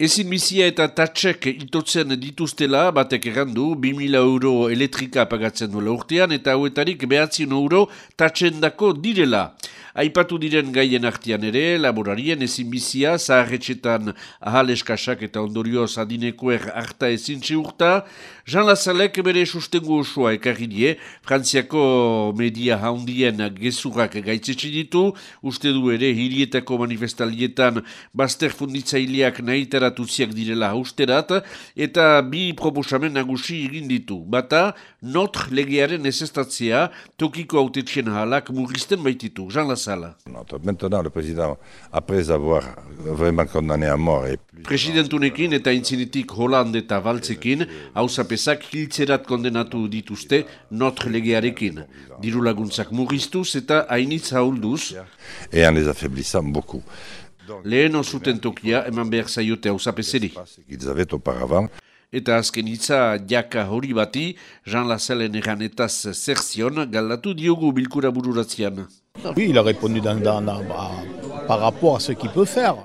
Ezin bizia eta tatxek itotzen dituztela, batek errandu, 2000 euro elektrika pagatzen duela urtean, eta hauetarik behatzen euro tatxendako direla. Aipatu diren gaien artian ere, laborarien ezin bizia, zaharretxetan ahal eskasak eta ondorioz adinekoer harta ezin urta, Jean Lazalek bere sustengu osoa ekarri die, Frantziako media haundien gezurrak gaitzetsi ditu, uste du ere hirietako manifestalietan baster funditzaileak nahiteratu ziak direla hausterat, eta bi proposamen nagusi egin ditu. Bata, notr legearen ezestatzea, tokiko autetxien halak murrizten baititu. Jean Lazalek. Maintenant, le président, après avoir vraiment condamné à mort... Et puis... Presidentunekin eta intzinitik Holland eta Valtzekin, hausapesak hiltzerat kondenatu dituzte notre legearekin. Diru laguntzak murriztuz eta hainitz haulduz. Et en les affaiblissant beaucoup. Lehen osuten tokia eman behar zaiote hausapeseri. Ils avaient auparavant eta azken hitza jaka hori bati, Jean Lazellen eganetaz zerzion, galdatu diogu bilkura bururatzean. Oui, il a répondu dans, dans, dans, par rapport à ce qu'il peut faire.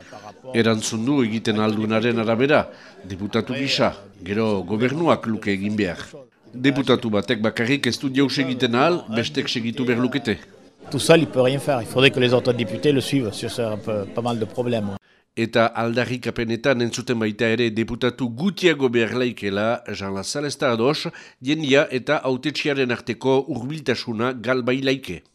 Erantzun du egiten aldunaren arabera, deputatu gisa, gero gobernuak luke egin behar. Deputatu batek bakarrik ez du jauz egiten ahal, bestek segitu behar lukete. Tout seul, il peut rien faire. Il faudrait que les autres députés le suivent sur ce, pas mal de problèmes. Eta aldarrikapenetan entzuten baita ere deputatu gutiago behar laikela, Jean Lazal ez da ados, jendia eta autetxiaren arteko urbiltasuna galbailaike.